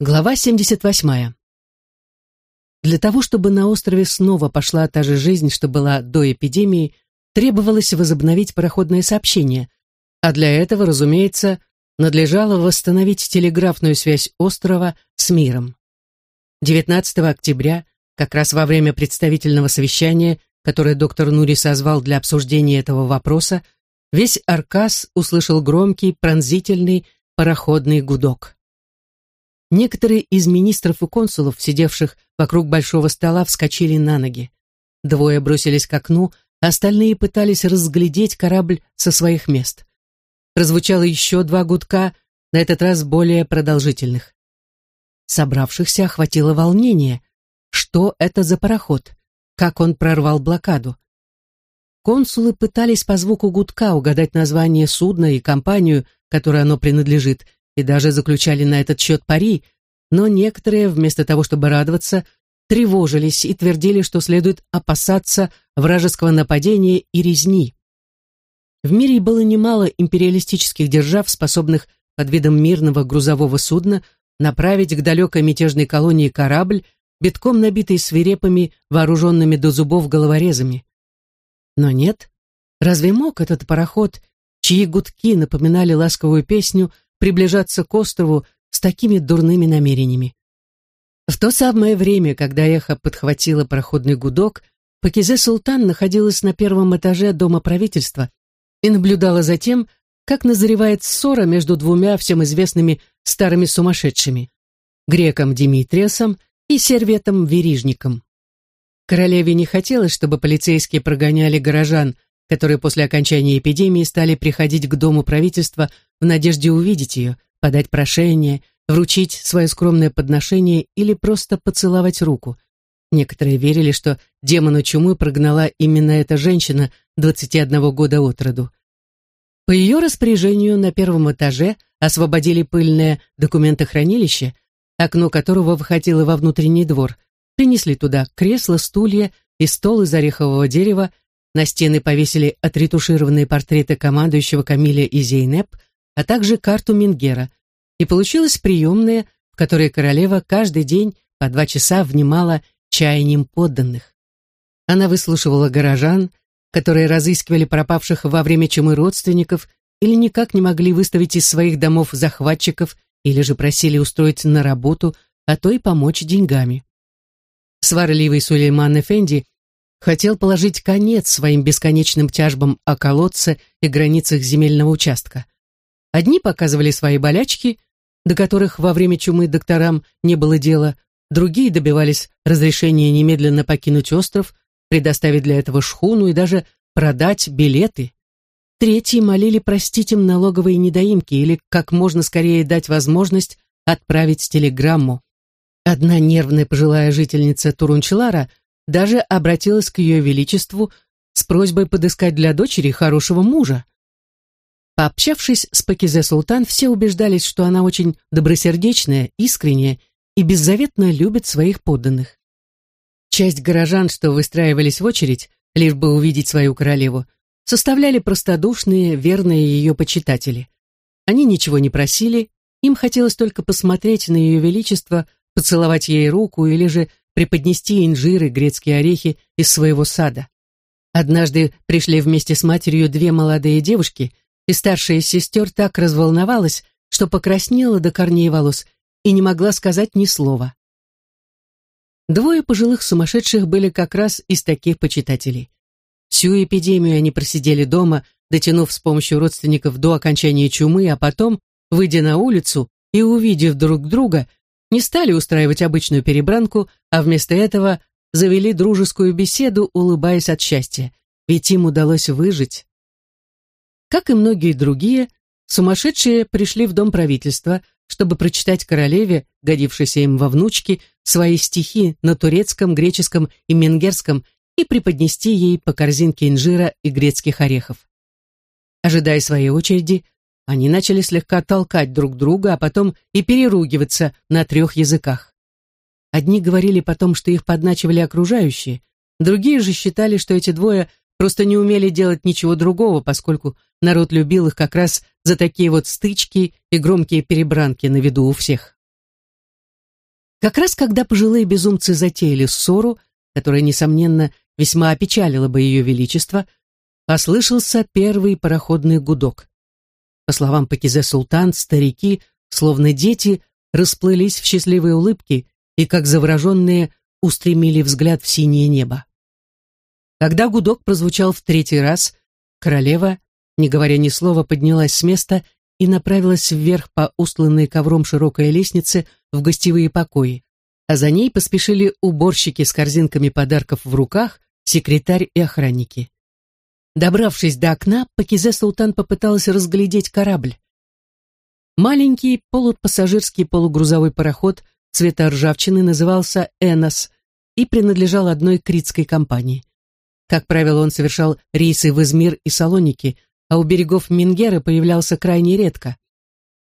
Глава 78. Для того, чтобы на острове снова пошла та же жизнь, что была до эпидемии, требовалось возобновить пароходное сообщение, а для этого, разумеется, надлежало восстановить телеграфную связь острова с миром. 19 октября, как раз во время представительного совещания, которое доктор Нури созвал для обсуждения этого вопроса, весь Аркас услышал громкий, пронзительный пароходный гудок. Некоторые из министров и консулов, сидевших вокруг большого стола, вскочили на ноги. Двое бросились к окну, остальные пытались разглядеть корабль со своих мест. Прозвучало еще два гудка, на этот раз более продолжительных. Собравшихся охватило волнение. Что это за пароход? Как он прорвал блокаду? Консулы пытались по звуку гудка угадать название судна и компанию, которой оно принадлежит, и даже заключали на этот счет пари, но некоторые, вместо того, чтобы радоваться, тревожились и твердили, что следует опасаться вражеского нападения и резни. В мире было немало империалистических держав, способных под видом мирного грузового судна направить к далекой мятежной колонии корабль, битком набитый свирепыми, вооруженными до зубов головорезами. Но нет, разве мог этот пароход, чьи гудки напоминали ласковую песню, приближаться к острову с такими дурными намерениями. В то самое время, когда эхо подхватило проходный гудок, Пакизе Султан находилась на первом этаже дома правительства и наблюдала за тем, как назревает ссора между двумя всем известными старыми сумасшедшими – греком Димитриасом и серветом Верижником. Королеве не хотелось, чтобы полицейские прогоняли горожан, которые после окончания эпидемии стали приходить к дому правительства в надежде увидеть ее, подать прошение, вручить свое скромное подношение или просто поцеловать руку. Некоторые верили, что демона чумы прогнала именно эта женщина 21 года от роду. По ее распоряжению на первом этаже освободили пыльное документохранилище, окно которого выходило во внутренний двор, принесли туда кресла, стулья и стол из орехового дерева, на стены повесили отретушированные портреты командующего Камиля и Зейнеп, а также карту Мингера, и получилась приемная, в которой королева каждый день по два часа внимала чаянием подданных. Она выслушивала горожан, которые разыскивали пропавших во время чумы родственников или никак не могли выставить из своих домов захватчиков или же просили устроить на работу, а то и помочь деньгами. Сварливый Сулейман Эфенди хотел положить конец своим бесконечным тяжбам о колодце и границах земельного участка. Одни показывали свои болячки, до которых во время чумы докторам не было дела, другие добивались разрешения немедленно покинуть остров, предоставить для этого шхуну и даже продать билеты. Третьи молили простить им налоговые недоимки или как можно скорее дать возможность отправить телеграмму. Одна нервная пожилая жительница Турунчелара – даже обратилась к ее величеству с просьбой подыскать для дочери хорошего мужа. Пообщавшись с Пакизе Султан, все убеждались, что она очень добросердечная, искренняя и беззаветно любит своих подданных. Часть горожан, что выстраивались в очередь, лишь бы увидеть свою королеву, составляли простодушные, верные ее почитатели. Они ничего не просили, им хотелось только посмотреть на ее величество, поцеловать ей руку или же преподнести инжиры, грецкие орехи из своего сада. Однажды пришли вместе с матерью две молодые девушки, и старшая из сестер так разволновалась, что покраснела до корней волос и не могла сказать ни слова. Двое пожилых сумасшедших были как раз из таких почитателей. Всю эпидемию они просидели дома, дотянув с помощью родственников до окончания чумы, а потом, выйдя на улицу и увидев друг друга, не стали устраивать обычную перебранку, а вместо этого завели дружескую беседу, улыбаясь от счастья, ведь им удалось выжить. Как и многие другие, сумасшедшие пришли в дом правительства, чтобы прочитать королеве, годившейся им во внучки, свои стихи на турецком, греческом и менгерском и преподнести ей по корзинке инжира и грецких орехов. Ожидая своей очереди, они начали слегка толкать друг друга, а потом и переругиваться на трех языках. Одни говорили потом, что их подначивали окружающие, другие же считали, что эти двое просто не умели делать ничего другого, поскольку народ любил их как раз за такие вот стычки и громкие перебранки на виду у всех. Как раз когда пожилые безумцы затеяли ссору, которая, несомненно, весьма опечалила бы ее величество, послышался первый пароходный гудок. По словам Пакизе Султан, старики, словно дети, расплылись в счастливые улыбки и, как завороженные, устремили взгляд в синее небо. Когда гудок прозвучал в третий раз, королева, не говоря ни слова, поднялась с места и направилась вверх по устланной ковром широкой лестнице в гостевые покои, а за ней поспешили уборщики с корзинками подарков в руках, секретарь и охранники. Добравшись до окна, Пакизе Султан попыталась разглядеть корабль. Маленький полупассажирский полугрузовой пароход цвета ржавчины назывался «Энос» и принадлежал одной критской компании. Как правило, он совершал рейсы в Измир и Салоники, а у берегов Мингера появлялся крайне редко.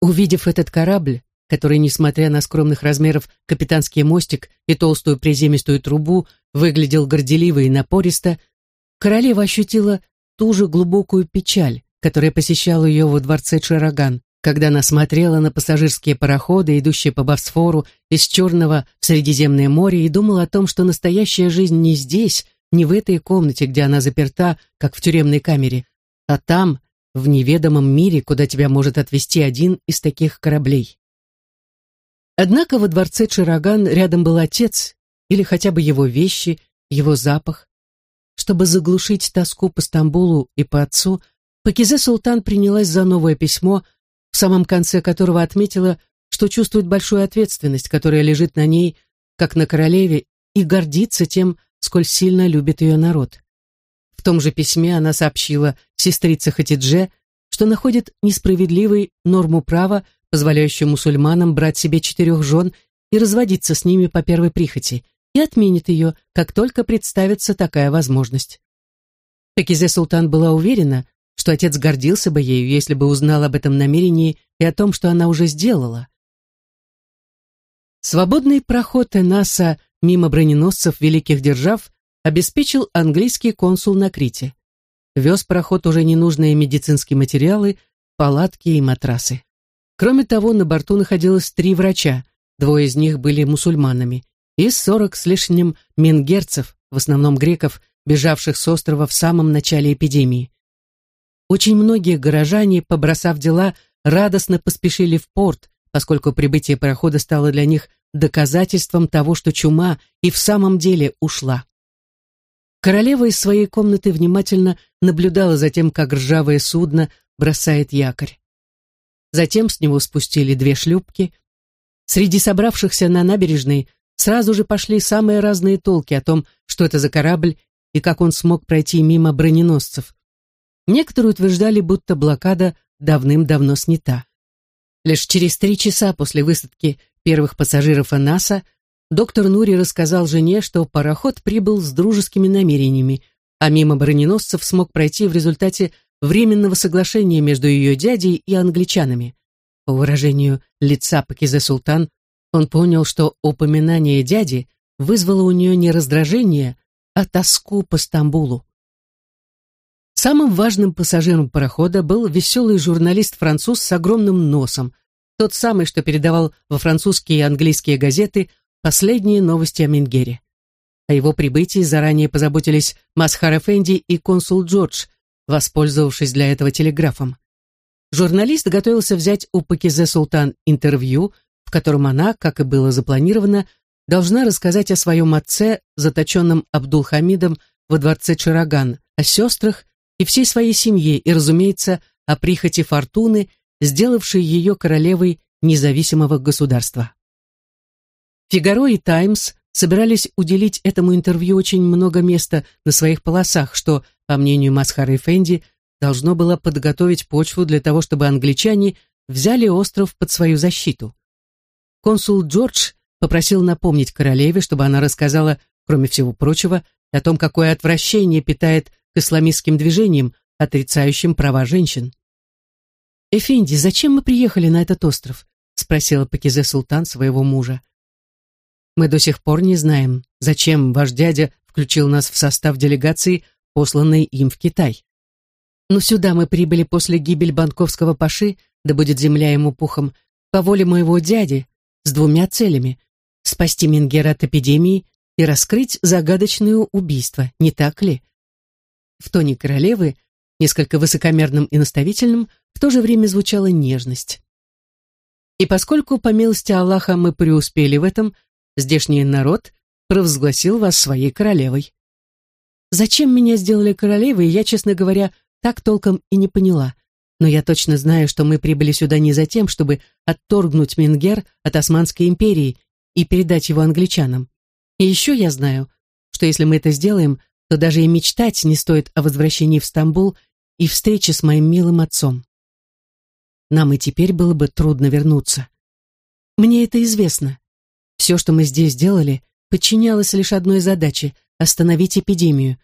Увидев этот корабль, который, несмотря на скромных размеров капитанский мостик и толстую приземистую трубу, выглядел горделиво и напористо, королева ощутила ту же глубокую печаль, которая посещала ее во дворце Чараган, когда она смотрела на пассажирские пароходы, идущие по Босфору из Черного в Средиземное море, и думала о том, что настоящая жизнь не здесь, не в этой комнате, где она заперта, как в тюремной камере, а там, в неведомом мире, куда тебя может отвезти один из таких кораблей. Однако во дворце Чараган рядом был отец, или хотя бы его вещи, его запах. Чтобы заглушить тоску по Стамбулу и по отцу, Пакизе Султан принялась за новое письмо, в самом конце которого отметила, что чувствует большую ответственность, которая лежит на ней, как на королеве, и гордится тем, сколь сильно любит ее народ. В том же письме она сообщила сестрице Хатидже, что находит несправедливой норму права, позволяющую мусульманам брать себе четырех жен и разводиться с ними по первой прихоти, и отменит ее, как только представится такая возможность. Пекизе Султан была уверена, что отец гордился бы ею, если бы узнал об этом намерении и о том, что она уже сделала. Свободный проход Энаса мимо броненосцев великих держав обеспечил английский консул на Крите. Вез проход уже ненужные медицинские материалы, палатки и матрасы. Кроме того, на борту находилось три врача, двое из них были мусульманами, и сорок с лишним менгерцев, в основном греков, бежавших с острова в самом начале эпидемии. Очень многие горожане, побросав дела, радостно поспешили в порт, поскольку прибытие парохода стало для них доказательством того, что чума и в самом деле ушла. Королева из своей комнаты внимательно наблюдала за тем, как ржавое судно бросает якорь. Затем с него спустили две шлюпки. Среди собравшихся на набережной сразу же пошли самые разные толки о том, что это за корабль и как он смог пройти мимо броненосцев. Некоторые утверждали, будто блокада давным-давно снята. Лишь через три часа после высадки первых пассажиров Анаса доктор Нури рассказал жене, что пароход прибыл с дружескими намерениями, а мимо броненосцев смог пройти в результате временного соглашения между ее дядей и англичанами. По выражению лица Пакизе Султан, он понял, что упоминание дяди вызвало у нее не раздражение, а тоску по Стамбулу. Самым важным пассажиром парохода был веселый журналист-француз с огромным носом, тот самый, что передавал во французские и английские газеты последние новости о Менгере. О его прибытии заранее позаботились Масхар Эфенди и консул Джордж, воспользовавшись для этого телеграфом. Журналист готовился взять у Пакизе Султан интервью, котором она, как и было запланировано, должна рассказать о своем отце, заточенном Абдулхамидом во дворце Чараган, о сестрах и всей своей семье, и, разумеется, о прихоти фортуны, сделавшей ее королевой независимого государства. «Фигаро» и «Таймс» собирались уделить этому интервью очень много места на своих полосах, что, по мнению Масхара Фенди, должно было подготовить почву для того, чтобы англичане взяли остров под свою защиту. Консул Джордж попросил напомнить королеве, чтобы она рассказала, кроме всего прочего, о том, какое отвращение питает к исламистским движениям, отрицающим права женщин. «Эфенди, зачем мы приехали на этот остров?» — спросила Пакизе Султан своего мужа. Мы до сих пор не знаем, зачем ваш дядя включил нас в состав делегации, посланной им в Китай. Но сюда мы прибыли после гибели банковского паши, да будет земля ему пухом, по воле моего дяди, двумя целями. спасти Мингера от эпидемии и раскрыть загадочное убийство, не так ли? В тоне королевы, несколько высокомерным и наставительным, в то же время звучала нежность. И поскольку, по милости Аллаха, мы преуспели в этом, здешний народ провозгласил вас своей королевой. Зачем меня сделали королевой, я, честно говоря, так толком и не поняла. Но я точно знаю, что мы прибыли сюда не за тем, чтобы отторгнуть Мингер от Османской империи и передать его англичанам. И еще я знаю, что если мы это сделаем, то даже и мечтать не стоит о возвращении в Стамбул и встрече с моим милым отцом. Нам и теперь было бы трудно вернуться. Мне это известно. Все, что мы здесь делали, подчинялось лишь одной задаче — остановить эпидемию.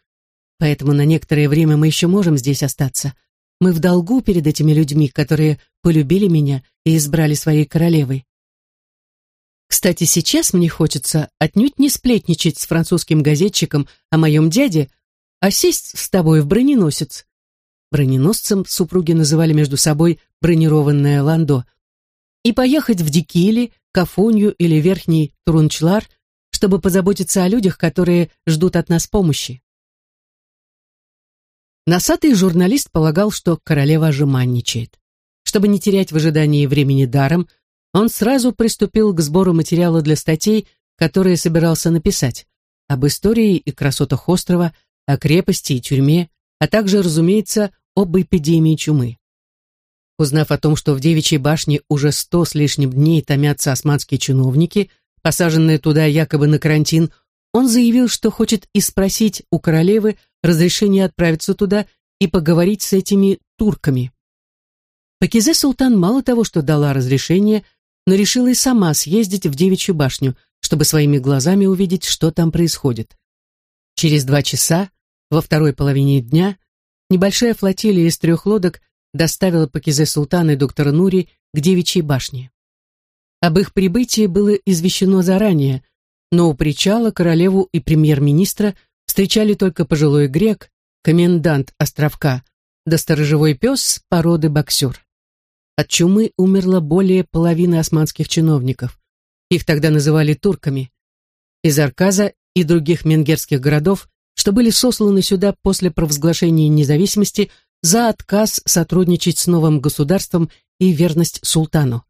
Поэтому на некоторое время мы еще можем здесь остаться. Мы в долгу перед этими людьми, которые полюбили меня и избрали своей королевой. Кстати, сейчас мне хочется отнюдь не сплетничать с французским газетчиком о моем дяде, а сесть с тобой в броненосец. Броненосцем супруги называли между собой бронированное ландо. И поехать в Дикили, Кафонью или Верхний Турунчлар, чтобы позаботиться о людях, которые ждут от нас помощи. Носатый журналист полагал, что королева жеманничает. Чтобы не терять в ожидании времени даром, он сразу приступил к сбору материала для статей, которые собирался написать, об истории и красотах острова, о крепости и тюрьме, а также, разумеется, об эпидемии чумы. Узнав о том, что в Девичьей башне уже сто с лишним дней томятся османские чиновники, посаженные туда якобы на карантин, он заявил, что хочет и спросить у королевы разрешение отправиться туда и поговорить с этими турками. Пакизе Султан мало того, что дала разрешение, но решила и сама съездить в Девичью башню, чтобы своими глазами увидеть, что там происходит. Через два часа, во второй половине дня, небольшая флотилия из трех лодок доставила Пакизе Султана и доктора Нури к Девичьей башне. Об их прибытии было извещено заранее, но у причала королеву и премьер-министра встречали только пожилой грек, комендант островка, да сторожевой пес породы боксер. От чумы умерло более половины османских чиновников. Их тогда называли турками. Из Арказа и других менгерских городов, что были сосланы сюда после провозглашения независимости за отказ сотрудничать с новым государством и верность султану.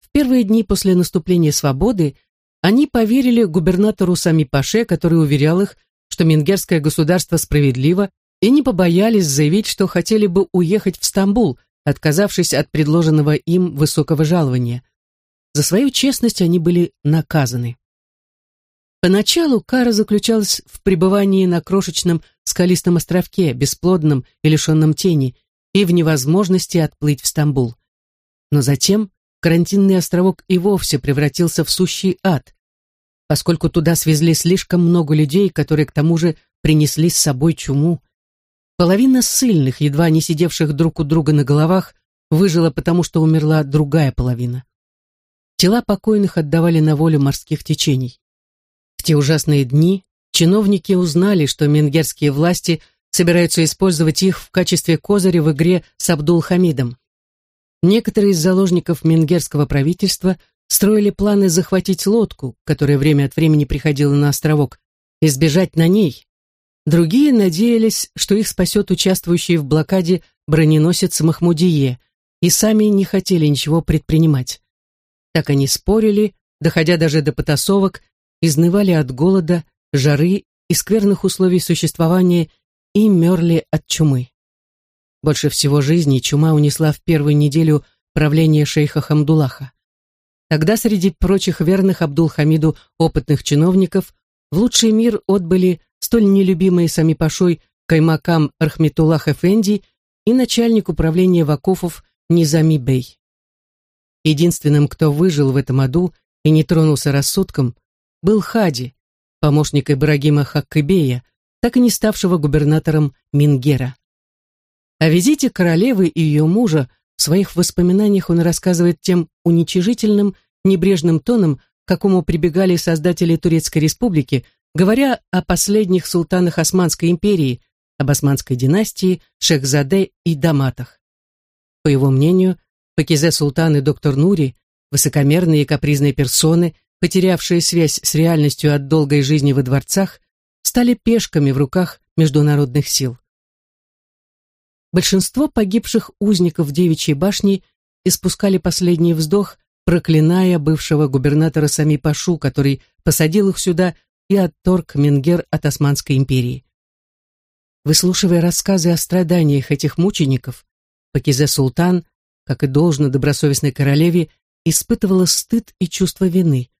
В первые дни после наступления свободы они поверили губернатору Сами Паше, который уверял их, что менгерское государство справедливо, и не побоялись заявить, что хотели бы уехать в Стамбул, отказавшись от предложенного им высокого жалования. За свою честность они были наказаны. Поначалу кара заключалась в пребывании на крошечном скалистом островке, бесплодном и лишенном тени, и в невозможности отплыть в Стамбул. Но затем карантинный островок и вовсе превратился в сущий ад, поскольку туда свезли слишком много людей, которые к тому же принесли с собой чуму. Половина ссыльных, едва не сидевших друг у друга на головах, выжила потому, что умерла другая половина. Тела покойных отдавали на волю морских течений. В те ужасные дни чиновники узнали, что менгерские власти собираются использовать их в качестве козыря в игре с Абдул-Хамидом. Некоторые из заложников менгерского правительства строили планы захватить лодку, которая время от времени приходила на островок, и сбежать на ней, Другие надеялись, что их спасет участвующий в блокаде броненосец Махмудие, и сами не хотели ничего предпринимать. Так они спорили, доходя даже до потасовок, изнывали от голода, жары и скверных условий существования и мерли от чумы. Больше всего жизни чума унесла в первую неделю правления шейха Хамдулаха. Тогда среди прочих верных Абдул-Хамиду опытных чиновников в лучший мир отбыли столь нелюбимые сами Пашой Каймакам Рахметуллах Эфенди и начальник управления Вакуфов Низами Бей. Единственным, кто выжил в этом аду и не тронулся рассудком, был Хади, помощник Ибрагима Хаккебея, так и не ставшего губернатором Мингера. О визите королевы и ее мужа в своих воспоминаниях он рассказывает тем уничижительным, небрежным тоном, к какому прибегали создатели Турецкой республики, говоря о последних султанах Османской империи, об османской династии, Шехзаде и Даматах. По его мнению, Пакизе Султан и доктор Нури, высокомерные и капризные персоны, потерявшие связь с реальностью от долгой жизни во дворцах, стали пешками в руках международных сил. Большинство погибших узников Девичьей башни испускали последний вздох, проклиная бывшего губернатора Сами Пашу, который посадил их сюда и отторг Менгер от Османской империи. Выслушивая рассказы о страданиях этих мучеников, Пакизе Султан, как и должно добросовестной королеве, испытывала стыд и чувство вины.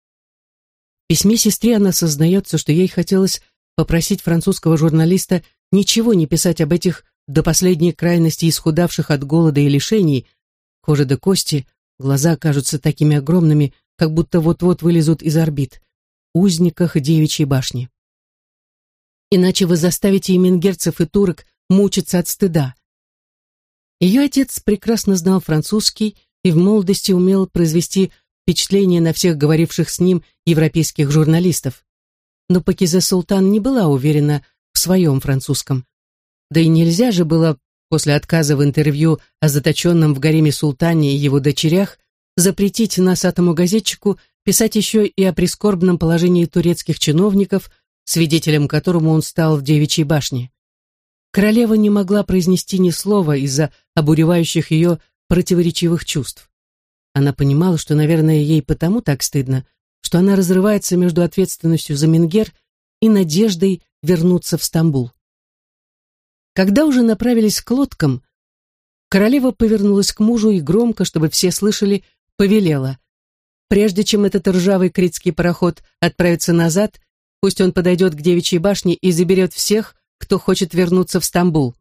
В письме сестре она сознается, что ей хотелось попросить французского журналиста ничего не писать об этих до последней крайности исхудавших от голода и лишений, кожа до кости, глаза кажутся такими огромными, как будто вот-вот вылезут из орбит, узниках девичьей башни. Иначе вы заставите и мингерцев, и турок мучиться от стыда. Ее отец прекрасно знал французский и в молодости умел произвести впечатление на всех говоривших с ним европейских журналистов. Но Пакиза Султан не была уверена в своем французском. Да и нельзя же было после отказа в интервью о заточенном в гареме султане и его дочерях запретить носатому газетчику писать еще и о прискорбном положении турецких чиновников, свидетелем которому он стал в Девичьей башне. Королева не могла произнести ни слова из-за обуревающих ее противоречивых чувств. Она понимала, что, наверное, ей потому так стыдно, что она разрывается между ответственностью за Менгер и надеждой вернуться в Стамбул. Когда уже направились к лодкам, королева повернулась к мужу и громко, чтобы все слышали, повелела. Прежде чем этот ржавый критский пароход отправится назад, пусть он подойдет к девичьей башне и заберет всех, кто хочет вернуться в Стамбул.